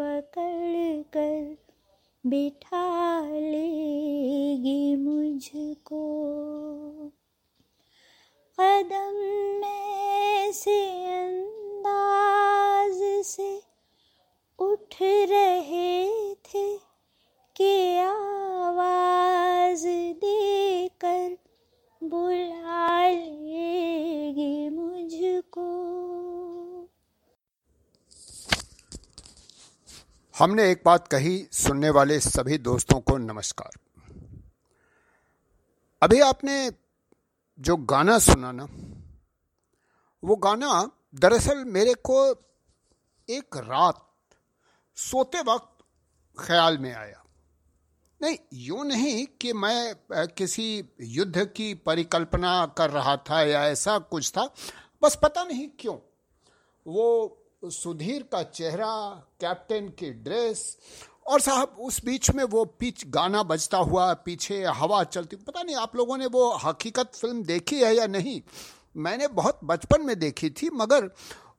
पकड़ कर बिठा हमने एक बात कही सुनने वाले सभी दोस्तों को नमस्कार। अभी आपने जो गाना सुना ना, वो गाना दरअसल मेरे को एक रात सोते वक्त ख्याल में आया। नहीं, यूँ नहीं कि मैं किसी युद्ध की परिकल्पना कर रहा था या ऐसा कुछ था, बस पता नहीं क्यों, वो सुधीर का चेहरा, कैप्टन की ड्रेस, और साहब उस बीच में वो पीछ गाना बजता हुआ, पीछे हवा चलती पता नहीं आप लोगों ने वो हकीकत फ़िल्म देखी है या नहीं? मैंने बहुत बचपन में देखी थी, मगर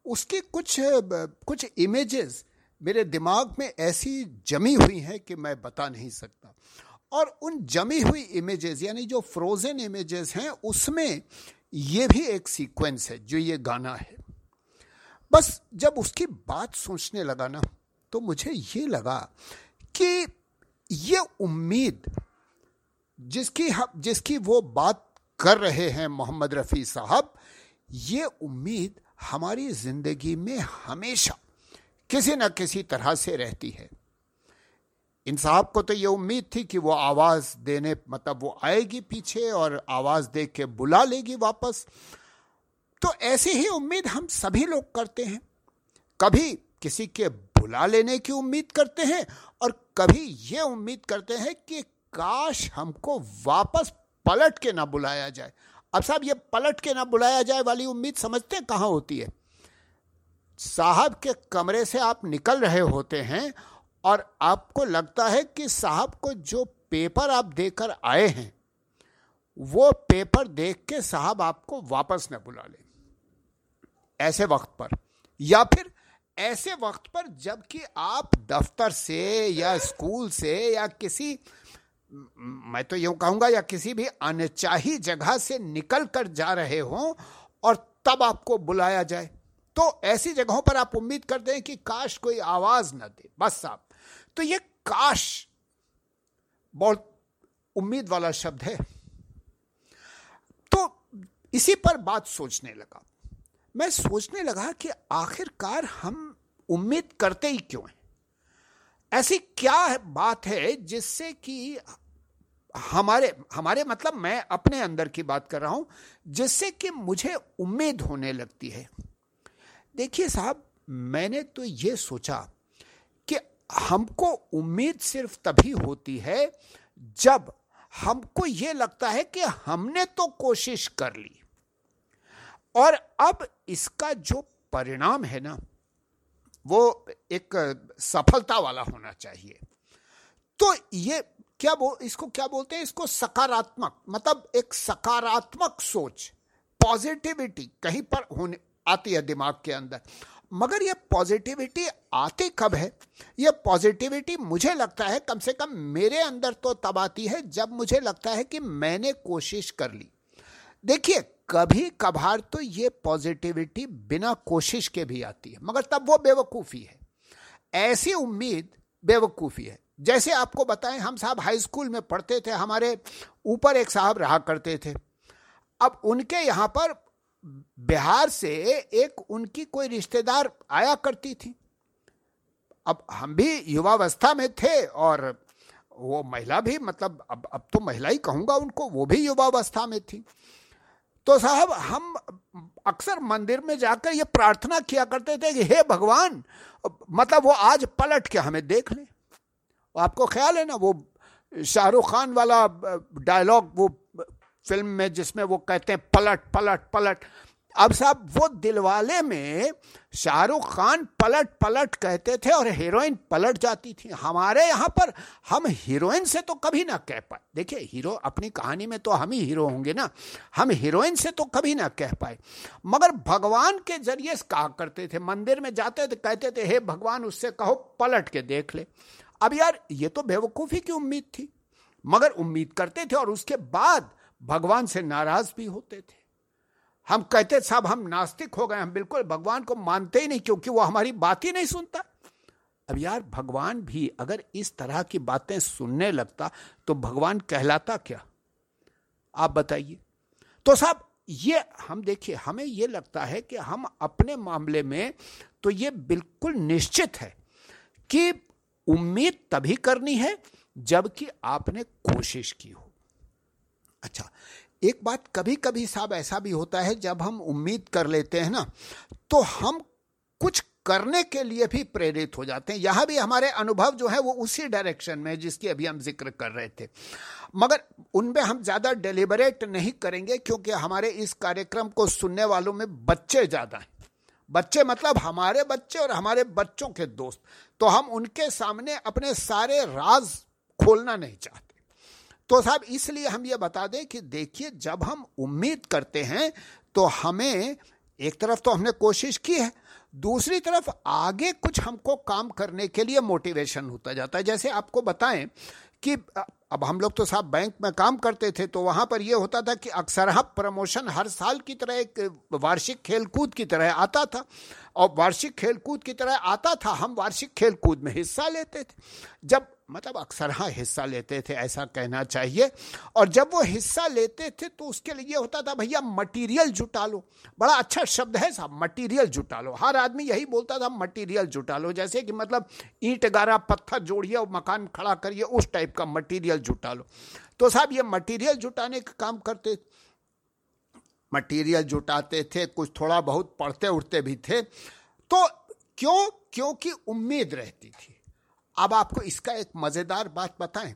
उसकी कुछ कुछ इमेजेस मेरे दिमाग में ऐसी जमी हुई हैं कि मैं बता नहीं सकता। और उन जमी हुई इमेजेस यानी जो फ्रोजन इमेजेस हैं, उसमें ये भी एक सीक्वेंस है, जो ये गाना है। बस जब उसकी बात सोचने लगा ना तो मुझे ये लगा कि ये उम्मीद जिसकी हम, जिसकी वो बात कर रहे हैं मोहम्मद रफ़ी साहब, ये उम्मीद हमारी ज़िंदगी में हमेशा किसी न किसी तरह से रहती है। इन साहब को तो ये उम्मीद थी कि वो आवाज़ देने मतलब वो आएगी पीछे और आवाज़ दे के बुला लेगी वापस। तो ऐसी ही उम्मीद हम सभी लोग करते हैं। कभी किसी के बुला लेने की उम्मीद करते हैं और कभी ये उम्मीद करते हैं कि काश हमको वापस पलट के ना बुलाया जाए। अब साहब, ये पलट के ना बुलाया जाए वाली उम्मीद समझते कहाँ होती है? साहब के कमरे से आप निकल रहे होते हैं और आपको लगता है कि साहब को जो पेपर आप देकर आए हैं, वो पेपर देख के साहब आपको वापस न बुला ले। ऐसे वक्त पर। या फिर ऐसे वक्त पर जबकि आप दफ्तर से या स्कूल से या किसी, मैं तो यूँ कहूँगा, या किसी भी अनचाही जगह से निकल कर जा रहे हो और तब आपको बुलाया जाए। तो ऐसी जगहों पर आप उम्मीद करते हैं कि काश कोई आवाज़ न दे। बस साहब तो ये काश बहुत उम्मीद वाला शब्द है। तो इसी पर बात सोचने लगा। मैं सोचने लगा कि आखिरकार हम उम्मीद करते ही क्यों हैं? ऐसी क्या बात है जिससे कि हमारे हमारे मतलब मैं अपने अंदर की बात कर रहा हूँ, जिससे कि मुझे उम्मीद होने लगती है। देखिए साहब, मैंने तो ये सोचा कि हमको उम्मीद सिर्फ़ तभी होती है जब हमको ये लगता है कि हमने तो कोशिश कर ली। और अब इसका जो परिणाम है ना, वो एक सफलता वाला होना चाहिए। तो ये क्या बोल इसको क्या बोलते हैं? इसको सकारात्मक मतलब एक सकारात्मक सोच, पॉजिटिविटी कहीं पर होने आती है दिमाग के अंदर। मगर ये पॉजिटिविटी आती कब है? ये पॉजिटिविटी मुझे लगता है कम से कम मेरे अंदर तो तब आती है जब मुझे लगता है कि मैंने कोशिश कर ली। देखिए कभी कभार तो ये पॉजिटिविटी बिना कोशिश के भी आती है, मगर तब वो बेवकूफ़ी है। ऐसी उम्मीद बेवकूफ़ी है। जैसे आपको बताएँ, हम साहब हाई स्कूल में पढ़ते थे, हमारे ऊपर एक साहब रहा करते थे। अब उनके यहाँ पर बिहार से एक उनकी कोई रिश्तेदार आया करती थी। अब हम भी युवावस्था में थे और वो महिला भी मतलब अब अब तो महिला ही कहूँगा उनको, वो भी युवावस्था में थी। तो साहब, हम अक्सर मंदिर में जाकर ये प्रार्थना किया करते थे कि, हे भगवान मतलब वो आज पलट के हमें देख ले। आपको ख्याल है ना, वो शाहरुख खान वाला डायलॉग वो फ़िल्म में जिसमें वो कहते हैं, पलट पलट पलट। अब साहब, वो दिलवाले में शाहरुख खान पलट पलट कहते थे और हीरोइन पलट जाती थी। हमारे यहाँ पर हम हीरोइन से तो कभी ना कह पाए। देखिए, हीरो अपनी कहानी में तो हम ही हीरो होंगे ना। हम हीरोइन से तो कभी ना कह पाए। मगर भगवान के ज़रिए कहा करते थे, मंदिर में जाते थे, कहते थे, हे भगवान, उससे कहो, पलट के देख ले। अब यार, ये तो बेवकूफ़ी की उम्मीद थी। मगर उम्मीद करते थे और उसके बाद भगवान से नाराज़ भी होते थे। हम कहते, साहब, हम नास्तिक हो गए, हम बिल्कुल भगवान को मानते ही नहीं, क्योंकि वो हमारी बात ही नहीं सुनता। अब यार, भगवान भी अगर इस तरह की बातें सुनने लगता तो भगवान कहलाता क्या? आप बताइए। तो साहब, ये हम देखिए, हमें ये लगता है कि हम अपने मामले में तो ये बिल्कुल निश्चित है कि उम्मीद तभी करनी है जबकि आपने कोशिश की हो। अच्छा एक बात कभी कभी साहब ऐसा भी होता है, जब हम उम्मीद कर लेते हैं ना तो हम कुछ करने के लिए भी प्रेरित हो जाते हैं। यहाँ भी हमारे अनुभव जो है, वो उसी डायरेक्शन में जिसकी अभी हम ज़िक्र कर रहे थे। मगर उनमें हम ज़्यादा डेलिबरेट नहीं करेंगे, क्योंकि हमारे इस कार्यक्रम को सुनने वालों में बच्चे ज़्यादा हैं। बच्चे मतलब हमारे बच्चे और हमारे बच्चों के दोस्त। तो हम उनके सामने अपने सारे राज खोलना नहीं चाहते। तो साहब, इसलिए हम ये बता दें कि देखिए, जब हम उम्मीद करते हैं तो हमें एक तरफ़ तो हमने कोशिश की है, दूसरी तरफ़ आगे कुछ हमको काम करने के लिए मोटिवेशन होता जाता है। जैसे आपको बताएँ कि अब हम लोग तो साहब बैंक में काम करते थे तो वहाँ पर यह होता था कि अक्सर प्रमोशन हर साल की तरह एक वार्षिक खेलकूद की तरह आता था। और वार्षिक खेलकूद की तरह आता था, हम वार्षिक खेलकूद में हिस्सा लेते थे। जब मतलब अक्सर हाँ हिस्सा लेते थे, ऐसा कहना चाहिए। और जब वो हिस्सा लेते थे तो उसके लिए होता था, भैया मटेरियल जुटा लो। बड़ा अच्छा शब्द है साहब मटेरियल जुटा लो। हर आदमी यही बोलता था मटेरियल जुटा लो। जैसे कि मतलब ईंट, गारा, पत्थर जोड़िए और मकान खड़ा करिए, उस टाइप का मटीरियल जुटा लो। तो साहब, ये मटीरियल जुटाने का काम करते मटीरियल जुटाते थे, कुछ थोड़ा बहुत पढ़ते उठते भी थे। तो क्यों? क्योंकि उम्मीद रहती थी। अब आपको इसका एक मज़ेदार बात बताएँ।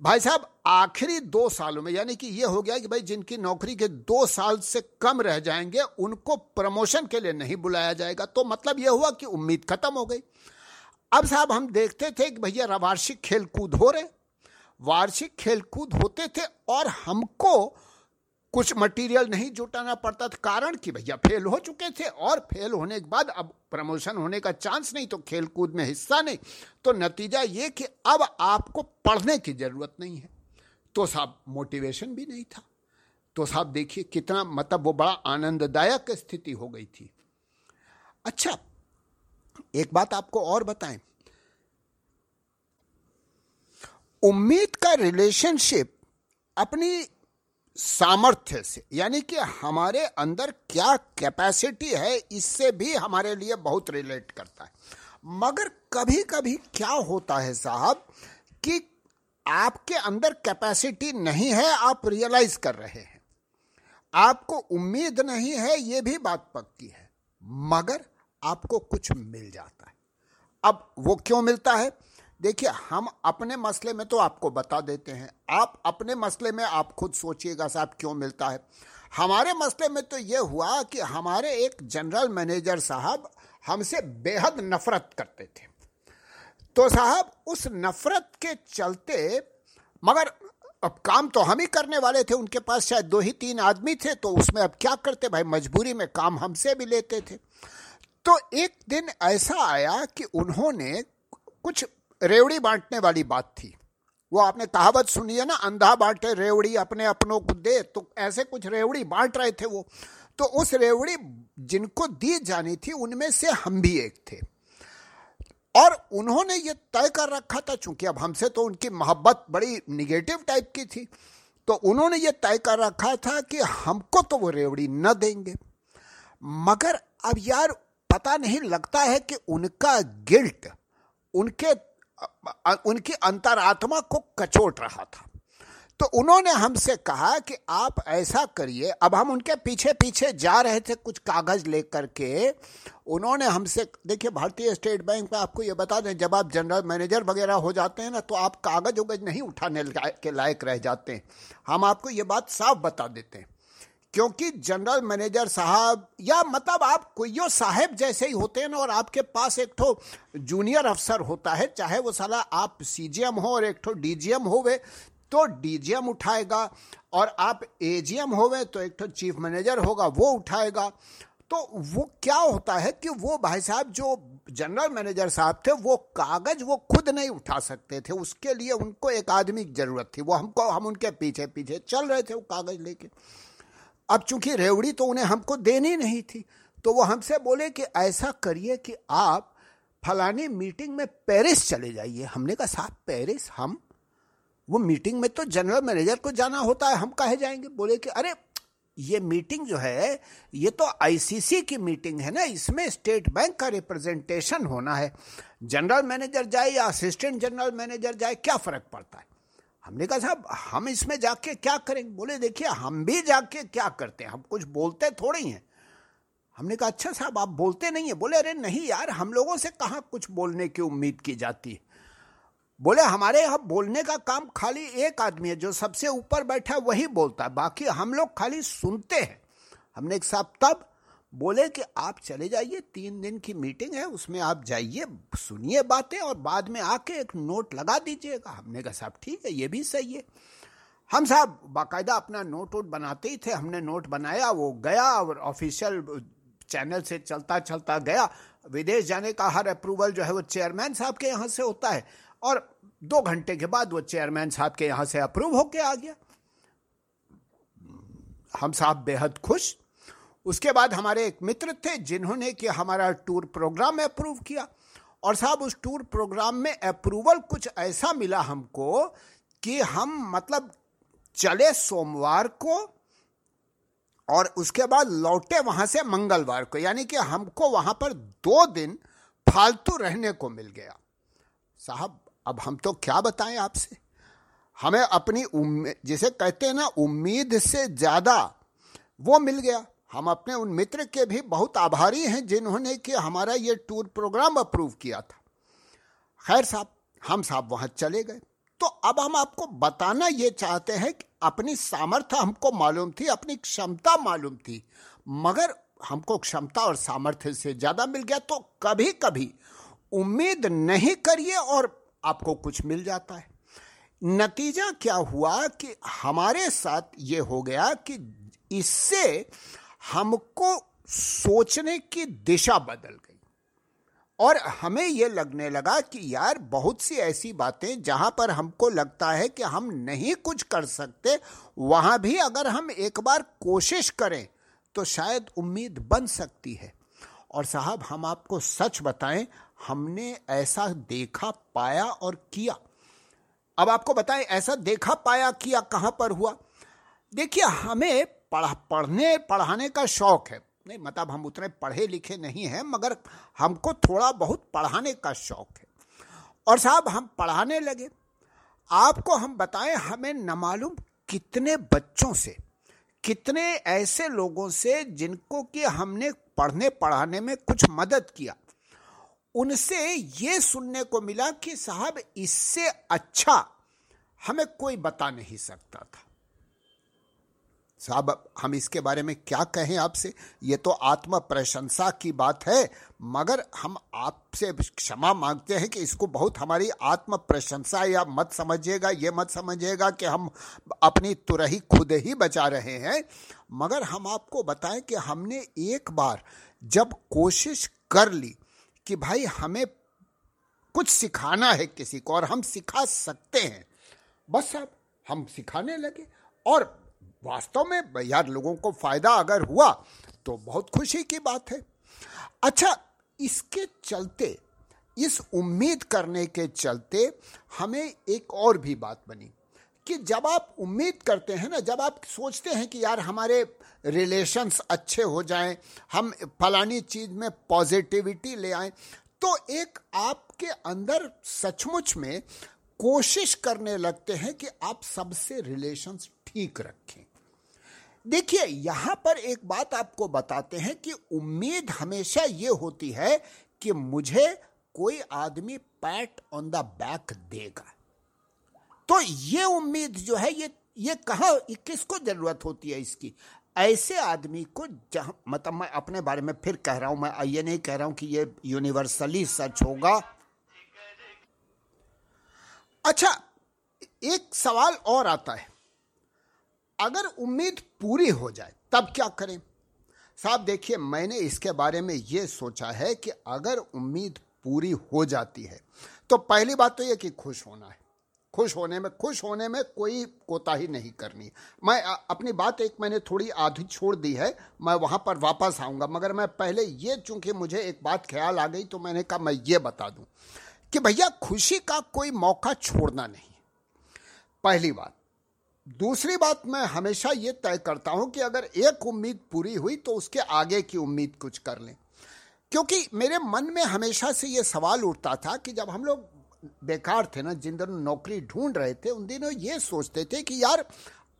भाई साहब, आखिरी दो सालों में, यानी कि यह हो गया कि भाई जिनकी नौकरी के दो साल से कम रह जाएँगे, उनको प्रमोशन के लिए नहीं बुलाया जाएगा। तो मतलब यह हुआ कि उम्मीद खत्म हो गई। अब साहब, हम देखते थे कि भैया वार्षिक खेल कूद हो रहे। वार्षिक खेल कूद होते थे और हमको कुछ मटेरियल नहीं जुटाना पड़ता था। कारण कि भैया फेल हो चुके थे और फेल होने के बाद अब प्रमोशन होने का चांस नहीं तो खेल कूद में हिस्सा नहीं। तो नतीजा ये कि अब आपको पढ़ने की ज़रूरत नहीं है। तो साहब मोटिवेशन भी नहीं था। तो साहब, देखिए कितना मतलब वो बड़ा आनंददायक स्थिति हो गई थी। अच्छा एक बात आपको और बताएँ। उम्मीद का रिलेशनशिप अपनी सामर्थ्य से, यानी कि हमारे अंदर क्या कैपेसिटी है, इससे भी हमारे लिए बहुत रिलेट करता है। मगर कभी कभी क्या होता है साहब कि आपके अंदर कैपेसिटी नहीं है, आप रियलाइज़ कर रहे हैं। आपको उम्मीद नहीं है, ये भी बात पक्की है। मगर आपको कुछ मिल जाता है। अब वो क्यों मिलता है? देखिए, हम अपने मसले में तो आपको बता देते हैं। आप अपने मसले में आप खुद सोचिएगा साहब क्यों मिलता है। हमारे मसले में तो ये हुआ कि हमारे एक जनरल मैनेजर साहब हमसे बेहद नफरत करते थे। तो साहब, उस नफरत के चलते, मगर अब काम तो हम ही करने वाले थे, उनके पास शायद दो ही तीन आदमी थे तो उसमें अब क्या करते भाई, मजबूरी में काम हमसे भी लेते थे। तो एक दिन ऐसा आया कि उन्होंने कुछ रेवड़ी बांटने वाली बात थी। वो आपने कहावत सुनी है ना, अंधा बांटे रेवड़ी, अपने अपनों को दे तो ऐसे कुछ रेवड़ी बांट रहे थे वो। तो उस रेवड़ी जिनको दी जानी थी, उनमें से हम भी एक थे। और उन्होंने ये तय कर रखा था, चूँकि अब हमसे तो उनकी मोहब्बत बड़ी निगेटिव टाइप की थी तो उन्होंने ये तय कर रखा था कि हमको तो वो रेवड़ी न देंगे। मगर अब यार, पता नहीं लगता है कि उनका गिल्ट, उनके उनकी अंतरात्मा को कचोट रहा था। तो उन्होंने हमसे कहा कि आप ऐसा करिए, अब हम उनके पीछे पीछे जा रहे थे कुछ कागज़ लेकर के। उन्होंने हमसे, देखिए, भारतीय स्टेट बैंक में आपको ये बता दें, जब आप जनरल मैनेजर वगैरह हो जाते हैं ना तो आप कागज़ उगज नहीं उठाने के लायक रह जाते हैं। हम आपको ये बात साफ़ बता देते हैं। क्योंकि जनरल मैनेजर साहब या मतलब आप कोई साहेब जैसे ही होते हैं ना और आपके पास एक ठो जूनियर अफसर होता है, चाहे वो साला आप सीजीएम हो और एक ठो डीजीएम होवे तो डीजीएम उठाएगा और आप एजीएम होवे तो एक तो चीफ मैनेजर होगा, वो उठाएगा। तो वो क्या होता है कि वो भाई साहब जो जनरल मैनेजर साहब थे, वो कागज़ वो खुद नहीं उठा सकते थे। उसके लिए उनको एक आदमी की ज़रूरत थी। वो हमको, हम उनके पीछे पीछे चल रहे थे वो कागज़ लेके। अब चूँकि रेवड़ी तो उन्हें हमको देनी नहीं थी तो वो हमसे बोले कि ऐसा करिए कि आप फलानी मीटिंग में पेरिस चले जाइए। हमने कहा, साहब, पेरिस? हम? वो मीटिंग में तो जनरल मैनेजर को जाना होता है, हम कहे जाएँगे। बोले कि, अरे, ये मीटिंग जो है, ये तो आईसीसी की मीटिंग है ना, इसमें स्टेट बैंक का रिप्रेजेंटेशन होना है। जनरल मैनेजर जाए या असिस्टेंट जनरल मैनेजर जाए, क्या फ़र्क पड़ता है? हमने कहा, साहब, हम इसमें जाके क्या करेंगे? बोले, देखिए, हम भी जाके क्या करते हैं? हम कुछ बोलते थोड़े ही। हैं हमने कहा अच्छा साहब, आप बोलते नहीं है? बोले, अरे नहीं यार, हम लोगों से कहाँ कुछ बोलने की उम्मीद की जाती है? बोले, हमारे यहाँ बोलने का काम खाली एक आदमी है, जो सबसे ऊपर बैठा वही बोलता है। बाकी हम लोग खाली सुनते हैं। हमने एक साहब, तब बोले कि आप चले जाइए, तीन दिन की मीटिंग है, उसमें आप जाइए, सुनिए बातें और बाद में आके एक नोट लगा दीजिएगा। हमने कहा, साहब, ठीक है, ये भी सही है। हम साहब, बाकायदा अपना नोट वोट बनाते ही थे, हमने नोट बनाया, वो गया और ऑफिशियल चैनल से चलता चलता गया। विदेश जाने का हर अप्रूवल जो है, वो चेयरमैन साहब के यहाँ से होता है और दो घंटे के बाद वो चेयरमैन साहब के यहाँ से अप्रूव होके आ गया। हम साहब बेहद खुश। उसके बाद हमारे एक मित्र थे जिन्होंने कि हमारा टूर प्रोग्राम अप्रूव किया। और साहब, उस टूर प्रोग्राम में अप्रूवल कुछ ऐसा मिला हमको कि हम मतलब चले सोमवार को और उसके बाद लौटे वहाँ से मंगलवार को, यानी कि हमको वहाँ पर दो दिन फालतू रहने को मिल गया। साहब, अब हम तो क्या बताएँ आपसे? हमें अपनी उम्मीद जिसे कहते हैं ना, उम्मीद से ज़्यादा वो मिल गया। हम अपने उन मित्र के भी बहुत आभारी हैं जिन्होंने कि हमारा ये टूर प्रोग्राम अप्रूव किया था। खैर साहब, हम साहब वहाँ चले गए। तो अब हम आपको बताना ये चाहते हैं कि अपनी सामर्थ्य हमको मालूम थी, अपनी क्षमता मालूम थी, मगर हमको क्षमता और सामर्थ्य से ज़्यादा मिल गया तो कभी कभी उम्मीद नहीं करिए और आपको कुछ मिल जाता है। नतीजा क्या हुआ कि हमारे साथ ये हो गया कि इससे हमको सोचने की दिशा बदल गई। और हमें यह लगने लगा कि यार बहुत सी ऐसी बातें जहाँ पर हमको लगता है कि हम नहीं कुछ कर सकते, वहाँ भी अगर हम एक बार कोशिश करें तो शायद उम्मीद बन सकती है। और साहब, हम आपको सच बताएँ, हमने ऐसा देखा पाया और किया। अब आपको बताएँ, ऐसा देखा पाया किया कहाँ पर हुआ? देखिए, हमें पढ़, पढ़ने, पढ़ाने का शौक है। नहीं मतलब हम उतने पढ़े लिखे नहीं हैं, मगर हमको थोड़ा बहुत पढ़ाने का शौक है। और साहब, हम पढ़ाने लगे। आपको हम बताएँ, हमें न मालूम कितने बच्चों से, कितने ऐसे लोगों से जिनको कि हमने पढ़ने, पढ़ाने में कुछ मदद किया। उनसे ये सुनने को मिला कि साहब, इससे अच्छा हमें कोई बता नहीं सकता था। साहब, हम इसके बारे में क्या कहें आपसे? ये तो आत्म प्रशंसा की बात है, मगर हम आपसे क्षमा मांगते हैं कि इसको बहुत हमारी आत्म प्रशंसा, या मत समझिएगा, ये मत समझिएगा कि हम अपनी तुरही खुद ही बचा रहे हैं। मगर हम आपको बताएँ कि हमने एक बार जब कोशिश कर ली कि भाई हमें कुछ सिखाना है किसी को, और हम सिखा सकते हैं, बस अब हम सिखाने लगे, और वास्तव में यार लोगों को फ़ायदा अगर हुआ तो बहुत खुशी की बात है। अच्छा इसके चलते, इस उम्मीद करने के चलते हमें एक और भी बात बनी, कि जब आप उम्मीद करते हैं ना, जब आप सोचते हैं कि यार हमारे रिलेशंस अच्छे हो जाएँ, हम फलानी चीज़ में पॉजिटिविटी ले आए तो एक आपके अंदर सचमुच में कोशिश करने लगते हैं कि आप सबसे रिलेशंस ठीक रखें। देखिए, यहाँ पर एक बात आपको बताते हैं कि उम्मीद हमेशा ये होती है कि मुझे कोई आदमी पैट ऑन द बैक देगा। तो ये उम्मीद जो है, ये ये कहा किसको ज़रूरत होती है इसकी? ऐसे आदमी को जहाँ मतलब मैं अपने बारे में फिर कह रहा हूँ, मैं ये नहीं कह रहा हूँ कि ये यूनिवर्सली सच होगा। अच्छा एक सवाल और आता है। अगर उम्मीद पूरी हो जाए, तब क्या करें? साहब, देखिए, मैंने इसके बारे में ये सोचा है कि अगर उम्मीद पूरी हो जाती है तो पहली बात तो ये कि खुश होना है। खुश होने में, खुश होने में कोई कोताही नहीं करनी। मैं अपनी बात एक मैंने थोड़ी आधी छोड़ दी है, मैं वहाँ पर वापस आऊँगा, मगर मैं पहले ये, चूँकि मुझे एक बात ख्याल आ गई तो मैंने कहा मैं ये बता दूँ कि भैया, खुशी का कोई मौका छोड़ना नहीं। पहली बात दूसरी बात मैं हमेशा ये तय करता हूँ कि अगर एक उम्मीद पूरी हुई तो उसके आगे की उम्मीद कुछ कर लें। क्योंकि मेरे मन में हमेशा से ये सवाल उठता था कि जब हम लोग बेकार थे ना, जिन दिनों नौकरी ढूंढ रहे थे, उन दिनों ये सोचते थे कि यार,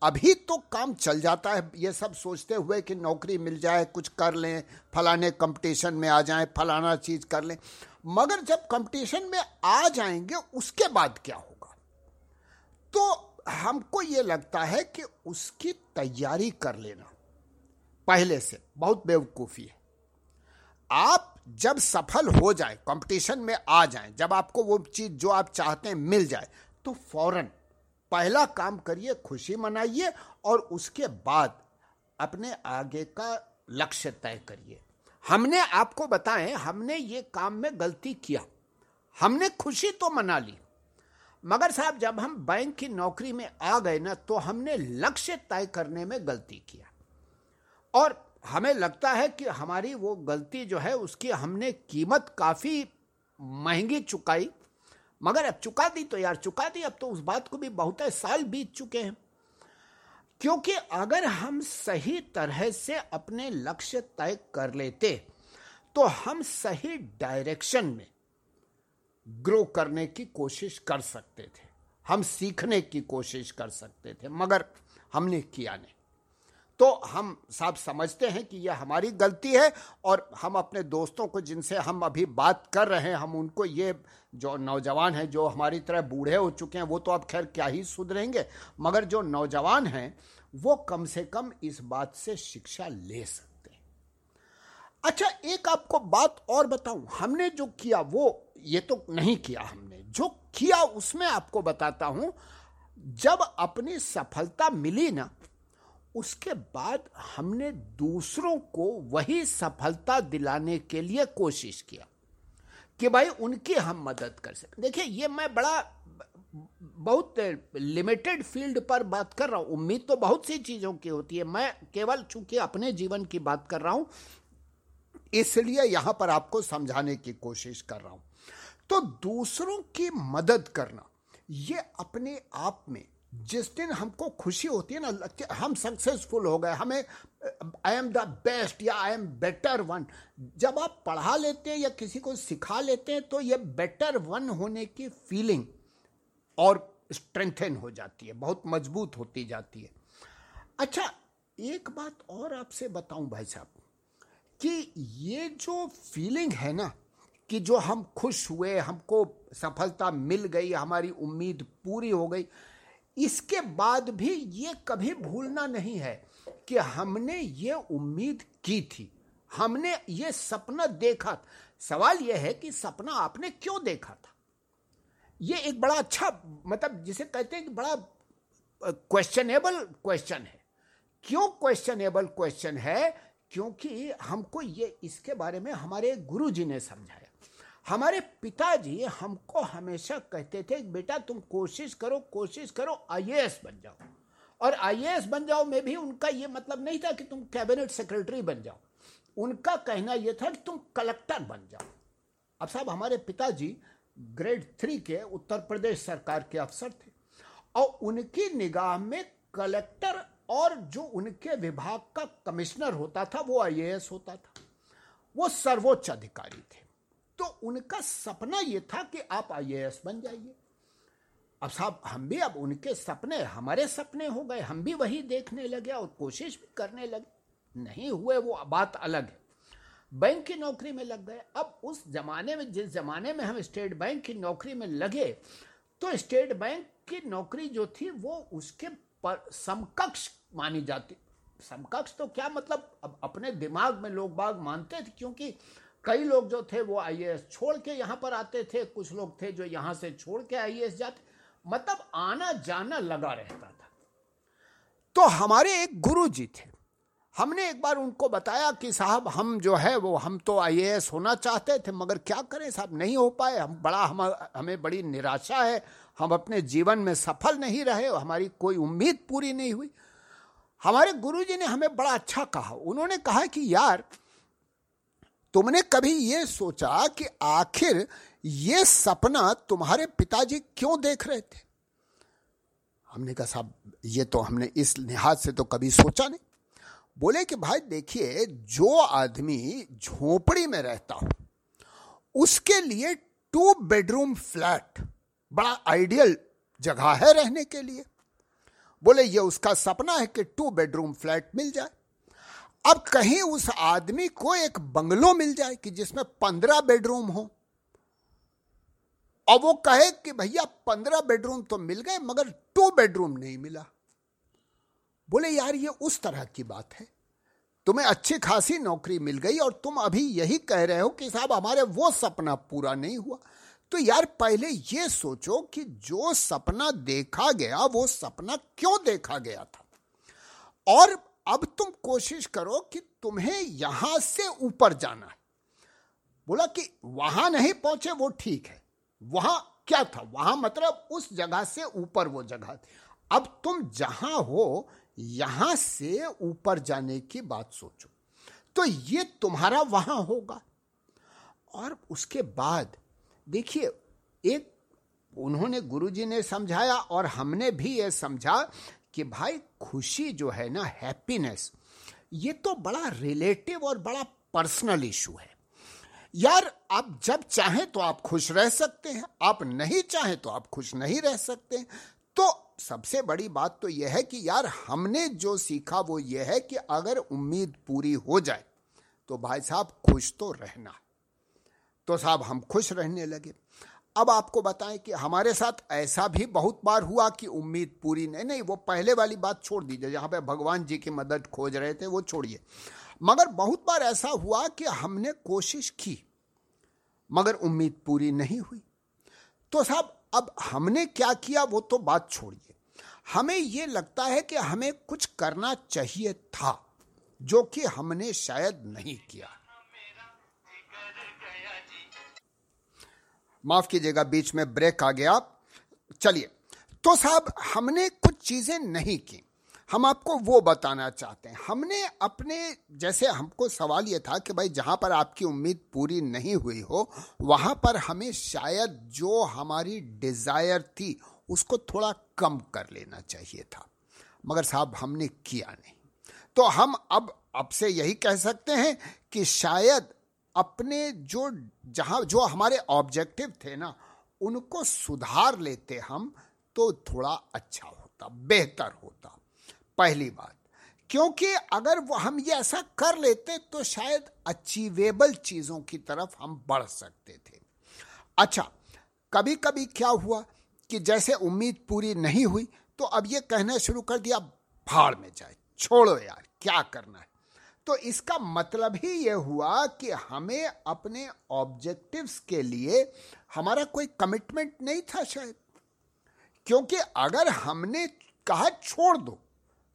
अभी तो काम चल जाता है, ये सब सोचते हुए कि नौकरी मिल जाए, कुछ कर लें, फलाने कंपटीशन में आ जाएँ, फलाना चीज़ कर लें। मगर जब कंपटीशन में आ जाएँगे, उसके बाद क्या होगा? तो हमको ये लगता है कि उसकी तैयारी कर लेना। पहले से, बहुत बेवकूफ़ी है। आप जब सफल हो जाए कंपटीशन में आ जाए, जब आपको वो चीज़ जो आप चाहते हैं मिल जाए तो फ़ौरन पहला काम करिए, खुशी मनाइए और उसके बाद अपने आगे का लक्ष्य तय करिए। हमने आपको बताएँ, हमने ये काम में गलती किया। हमने खुशी तो मना ली। मगर साहब, जब हम बैंक की नौकरी में आ गए ना तो हमने लक्ष्य तय करने में गलती किया। और हमें लगता है कि हमारी वो गलती जो है, उसकी हमने कीमत काफ़ी महँगी चुकाई। मगर अब चुका दी तो यार, चुका दी, अब तो उस बात को भी बहुत साल बीत चुके हैं। क्योंकि अगर हम सही तरह से अपने लक्ष्य तय कर लेते तो हम सही डायरेक्शन में ग्रो करने की कोशिश कर सकते थे। हम सीखने की कोशिश कर सकते थे, मगर हमने किया नहीं। तो हम साहब समझते हैं कि यह हमारी गलती है और हम अपने दोस्तों को जिनसे हम अभी बात कर रहे हैं, हम उनको ये जो नौजवान हैं, जो हमारी तरह बूढ़े हो चुके हैं, वो तो अब खैर क्या ही सुधरेंगे, मगर जो नौजवान हैं, वो कम से कम इस बात से शिक्षा ले सकते हैं। अच्छा एक आपको बात और बताऊँ। हमने जो किया, वो ये तो नहीं किया हमने। जो किया उसमें आपको बताता हूँ, जब अपनी सफलता मिली ना, उसके बाद हमने दूसरों को वही सफलता दिलाने के लिए कोशिश किया कि भाई उनकी हम मदद कर सकें। देखिए, ये मैं बड़ा बहुत लिमिटेड फ़ील्ड पर बात कर रहा हूँ। उम्मीद तो बहुत सी चीज़ों की होती है। मैं केवल चूँकि अपने जीवन की बात कर रहा हूँ, इसलिए यहाँ पर आपको समझाने की कोशिश कर रहा हूँ। तो दूसरों की मदद करना, ये अपने आप में जिस दिन हमको खुशी होती है ना हम सक्सेसफुल हो गए, हमें आई एम द बेस्ट या आई एम बेटर वन जब आप पढ़ा लेते हैं या किसी को सिखा लेते हैं तो ये बेटर वन होने की फीलिंग और स्ट्रेंथन हो जाती है, बहुत मज़बूत होती जाती है। अच्छा एक बात और आपसे बताऊँ भाई साहब, कि ये जो फीलिंग है ना कि जो हम खुश हुए, हमको सफलता मिल गई, हमारी उम्मीद पूरी हो गई। इसके बाद भी ये कभी भूलना नहीं है कि हमने ये उम्मीद की थी। हमने ये सपना देखा सवाल यह है कि सपना आपने क्यों देखा था? ये एक बड़ा अच्छा मतलब जिसे कहते हैं कि बड़ा क्वेश्चनेबल क्वेश्चन है। क्यों क्वेश्चनेबल क्वेश्चन है? क्योंकि हमको ये, इसके बारे में हमारे गुरु जी ने समझाया। हमारे पिताजी हमको हमेशा कहते थे, बेटा, तुम कोशिश करो कोशिश करो आईएएस बन जाओ। और आईएएस बन जाओ में भी उनका ये मतलब नहीं था कि तुम कैबिनेट सेक्रेटरी बन जाओ। उनका कहना यह था कि तुम कलेक्टर बन जाओ। अब साहब, हमारे पिताजी ग्रेड थ्री के उत्तर प्रदेश सरकार के अफसर थे और उनकी निगाह में कलेक्टर और जो उनके विभाग का कमिश्नर होता था, वो आईएएस होता था। वो सर्वोच्च अधिकारी थे। तो उनका सपना यह था कि आप आईएएस बन जाइए। अब साहब, हम भी अब उनके सपने, हमारे सपने हो गए। हम भी वही देखने लगे और कोशिश भी करने लगे। नहीं हुए, वो बात अलग है। बैंक की नौकरी में लग गए। अब उस जमाने में, जिस जमाने में हम स्टेट बैंक की नौकरी में लगे तो स्टेट बैंक की नौकरी जो थी, वो उसके पर समकक्ष मानी जाती। समकक्ष तो क्या मतलब? अब अपने दिमाग में लोग बाग मानते थे, क्योंकि कई लोग जो थे वो आईएएस छोड़ के यहाँ पर आते थे, कुछ लोग थे जो यहाँ से छोड़ के आईएएस जाते मतलब आना जाना लगा रहता था। तो हमारे एक गुरु जी थे। हमने एक बार उनको बताया कि साहब, हम जो है वो, हम तो आईएएस होना चाहते थे, मगर क्या करें साहब, नहीं हो पाए। हम बड़ा, हम, हमें बड़ी निराशा है। हम अपने जीवन में सफल नहीं रहे, हमारी कोई उम्मीद पूरी नहीं हुई। हमारे गुरुजी ने हमें बड़ा अच्छा कहा। उन्होंने कहा कि, यार तुमने कभी ये सोचा कि आखिर ये सपना तुम्हारे पिताजी क्यों देख रहे थे? हमने कहा, साहब, ये तो हमने इस लिहाज से तो कभी सोचा नहीं। बोले कि, भाई, देखिए, जो आदमी झोपड़ी में रहता हो, उसके लिए टू बेडरूम फ्लैट बड़ा आइडियल जगह है रहने के लिए। बोले, ये उसका सपना है कि टू बेडरूम फ्लैट मिल जाए। अब कहीं उस आदमी को एक बंगलो मिल जाए कि जिसमें पंद्रह बेडरूम हो। और वो कहे कि भैया, पंद्रह बेडरूम तो मिल गए, मगर टू बेडरूम नहीं मिला। बोले, यार, ये उस तरह की बात है। तुम्हें अच्छी खासी नौकरी मिल गई और तुम अभी यही कह रहे हो कि साहब, हमारे वो सपना पूरा नहीं हुआ। तो यार, पहले ये सोचो कि जो सपना देखा गया, वो सपना क्यों देखा गया था? और अब तुम कोशिश करो कि तुम्हें यहाँ से ऊपर जाना है। बोला कि वहाँ नहीं पहुँचे, वो ठीक है। वहाँ क्या था? वहाँ मतलब उस जगह से ऊपर वो जगह अब तुम जहाँ हो, यहाँ से ऊपर जाने की बात सोचो। तो ये तुम्हारा वहाँ होगा। और उसके बाद, देखिए, एक उन्होंने गुरुजी ने समझाया और हमने भी ये समझा कि भाई खुशी जो है ना हैप्पीनेस ये तो बड़ा रिलेटिव और बड़ा पर्सनल इशू है। यार, आप जब चाहें तो आप खुश रह सकते हैं, आप नहीं चाहें तो आप खुश नहीं रह सकते तो सबसे बड़ी बात तो यह है कि यार, हमने जो सीखा वो ये है कि अगर उम्मीद पूरी हो जाए तो भाई साहब खुश तो रहना। तो साहब हम खुश रहने लगे। अब आपको बताएँ कि हमारे साथ ऐसा भी बहुत बार हुआ कि उम्मीद पूरी, नहीं नहीं, वो पहले वाली बात छोड़ दीजिए, जहाँ पे भगवान जी की मदद खोज रहे थे, वो छोड़िए। मगर बहुत बार ऐसा हुआ कि हमने कोशिश की, मगर उम्मीद पूरी नहीं हुई। तो साहब, अब हमने क्या किया, वो तो बात छोड़िए। हमें ये लगता है कि हमें कुछ करना चाहिए था, जो कि हमने शायद नहीं किया। माफ़ कीजिएगा, बीच में ब्रेक आ गया। चलिए। तो साहब, हमने कुछ चीज़ें नहीं की। हम आपको वो बताना चाहते हैं। हमने अपने, जैसे हमको सवाल ये था कि भाई, जहाँ पर आपकी उम्मीद पूरी नहीं हुई हो, वहाँ पर हमें शायद जो हमारी डिज़ायर थी, उसको थोड़ा कम कर लेना चाहिए था। मगर साहब, हमने किया नहीं। तो हम अब अब से यही कह सकते हैं कि शायद अपने जो जहाँ, जो हमारे ऑब्जेक्टिव थे ना, उनको सुधार लेते हम तो थोड़ा अच्छा होता, बेहतर होता। पहली बात, क्योंकि अगर वो हम ये ऐसा कर लेते तो शायद अचीवेबल चीज़ों की तरफ़ हम बढ़ सकते थे। अच्छा कभी कभी क्या हुआ कि जैसे उम्मीद पूरी नहीं हुई तो अब ये कहना शुरू कर दिया, भाड़ में जाए, छोड़ो यार, क्या करना है? तो इसका मतलब ही ये हुआ कि हमें अपने ऑब्जेक्टिव्स के लिए हमारा कोई कमिटमेंट नहीं था शायद। क्योंकि अगर हमने कहा छोड़ दो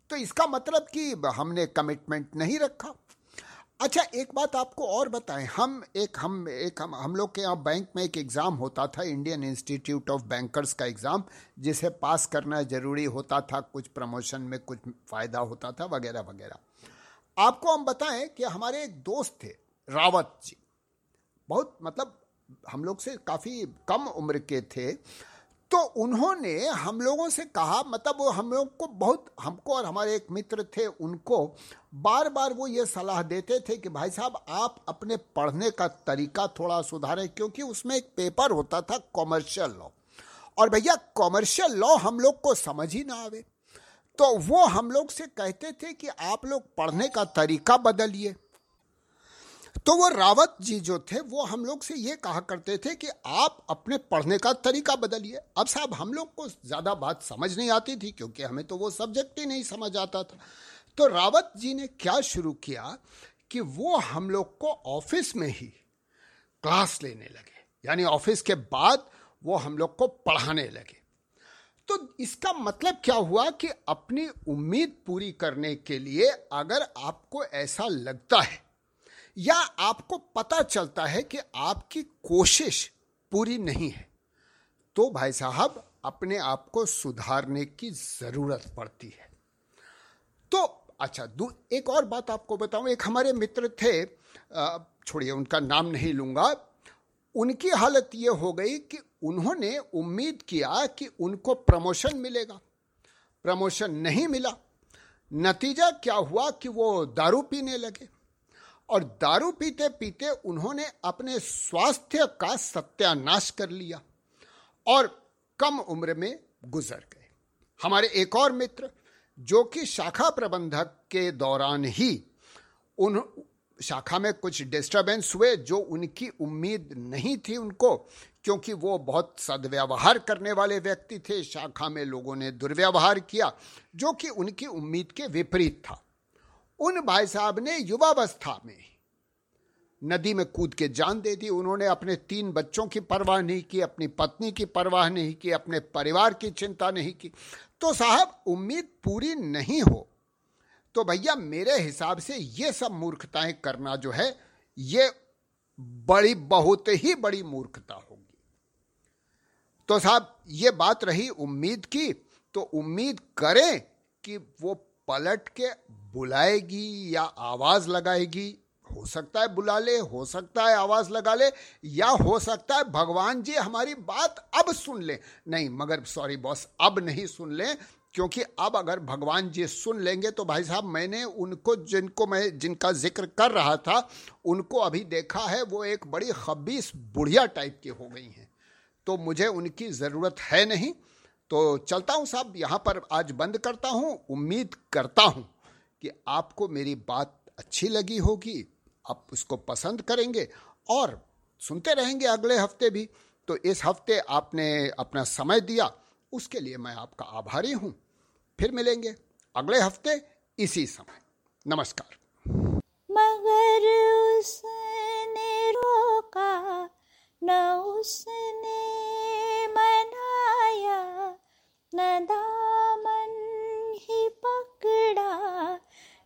तो इसका मतलब कि हमने कमिटमेंट नहीं रखा। अच्छा एक बात आपको और बताएँ। हम एक हम एक, हम हम लोग के यहाँ बैंक में एक एग्ज़ाम होता था इंडियन इंस्टीट्यूट ऑफ़ बैंकर्स का एग्ज़ाम जिसे पास करना ज़रूरी होता था, कुछ प्रमोशन में कुछ फ़ायदा होता था, वगैरह वगैरह। आपको हम बताएँ कि हमारे एक दोस्त थे, रावत जी। बहुत मतलब हम लोग से काफ़ी कम उम्र के थे। तो उन्होंने हम लोगों से कहा मतलब वो हम लोग को बहुत, हमको और हमारे एक मित्र थे, उनको बार बार वो ये सलाह देते थे कि भाई साहब, आप अपने पढ़ने का तरीका थोड़ा सुधारें, क्योंकि उसमें एक पेपर होता था, कॉमर्शियल लॉ। और भैया, कॉमर्शियल लॉ हम लोग को समझ ही ना आवे। तो वो हम लोग से कहते थे कि आप लोग पढ़ने का तरीका बदलिए। तो वो रावत जी जो थे, वो हम लोग से ये कहा करते थे कि आप अपने पढ़ने का तरीका बदलिए। अब साहब, हम लोग को ज़्यादा बात समझ नहीं आती थी, क्योंकि हमें तो वो सब्जेक्ट ही नहीं समझ आता था। तो रावत जी ने क्या शुरू किया कि वो हम लोग को ऑफ़िस में ही क्लास लेने लगे। यानी ऑफ़िस के बाद वो हम लोग को पढ़ाने लगे। तो इसका मतलब क्या हुआ कि अपनी उम्मीद पूरी करने के लिए अगर आपको ऐसा लगता है, या आपको पता चलता है कि आपकी कोशिश पूरी नहीं है तो भाई साहब, अपने आप को सुधारने की ज़रूरत पड़ती है। तो अच्छा एक और बात आपको बताऊँ। एक हमारे मित्र थे छोड़िए, उनका नाम नहीं लूँगा उनकी हालत ये हो गई कि उन्होंने उम्मीद किया कि उनको प्रमोशन मिलेगा। प्रमोशन नहीं मिला। नतीजा क्या हुआ कि वो दारू पीने लगे और दारू पीते पीते उन्होंने अपने स्वास्थ्य का सत्यानाश कर लिया और कम उम्र में गुजर गए। हमारे एक और मित्र जो कि शाखा प्रबंधक के दौरान ही उन शाखा में कुछ डिस्टरबेंस हुए जो उनकी उम्मीद नहीं थी उनको, क्योंकि वो बहुत सदव्यवहार करने वाले व्यक्ति थे। शाखा में लोगों ने दुर्व्यवहार किया, जो कि उनकी उम्मीद के विपरीत था। उन भाई साहब ने युवावस्था में नदी में कूद के जान दे दी। उन्होंने अपने तीन बच्चों की परवाह नहीं की, अपनी पत्नी की परवाह नहीं की, अपने परिवार की चिंता नहीं की। तो साहब, उम्मीद पूरी नहीं हो तो भैया मेरे हिसाब से ये सब मूर्खताएँ करना जो है, ये बड़ी, बहुत ही बड़ी मूर्खता होगी। तो साहब, ये बात रही उम्मीद की तो उम्मीद करें कि वो पलट के बुलाएगी या आवाज़ लगाएगी। हो सकता है बुला ले, हो सकता है आवाज़ लगा ले, या हो सकता है भगवान जी हमारी बात अब सुन ले। नहीं, मगर सॉरी बॉस अब नहीं सुन ले। क्योंकि अब अगर भगवान जी सुन लेंगे तो भाई साहब मैंने उनको जिनको मैं जिनका ज़िक्र कर रहा था, उनको अभी देखा है, वो एक बड़ी खबीस बुढ़िया टाइप की हो गई हैं। तो मुझे उनकी ज़रूरत है नहीं। तो चलता हूँ साहब, यहाँ पर आज बंद करता हूँ। उम्मीद करता हूँ कि आपको मेरी बात अच्छी लगी होगी, आप उसको पसंद करेंगे और सुनते रहेंगे अगले हफ़्ते भी। तो इस हफ़्ते आपने अपना समय दिया उसके लिए मैं आपका आभारी हूँ। फिर मिलेंगे अगले हफ़्ते इसी समय। नमस्कार। मगर उसने रोका, न उसने मनाया, न दामन ही पकड़ा,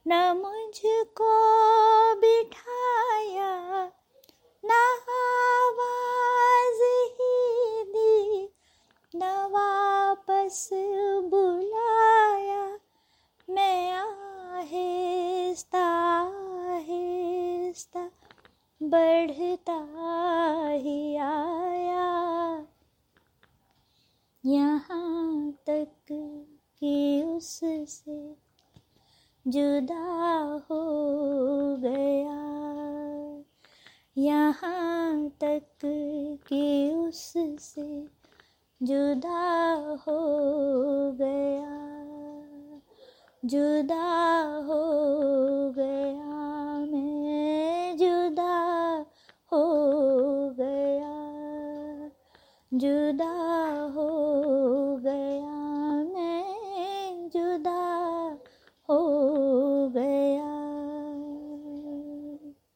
न मुझको वापस बुलाया मैं आहिस्ता आहिस्ता बढ़ता ही आया। यहाँ तक कि उससे जुदा जुदा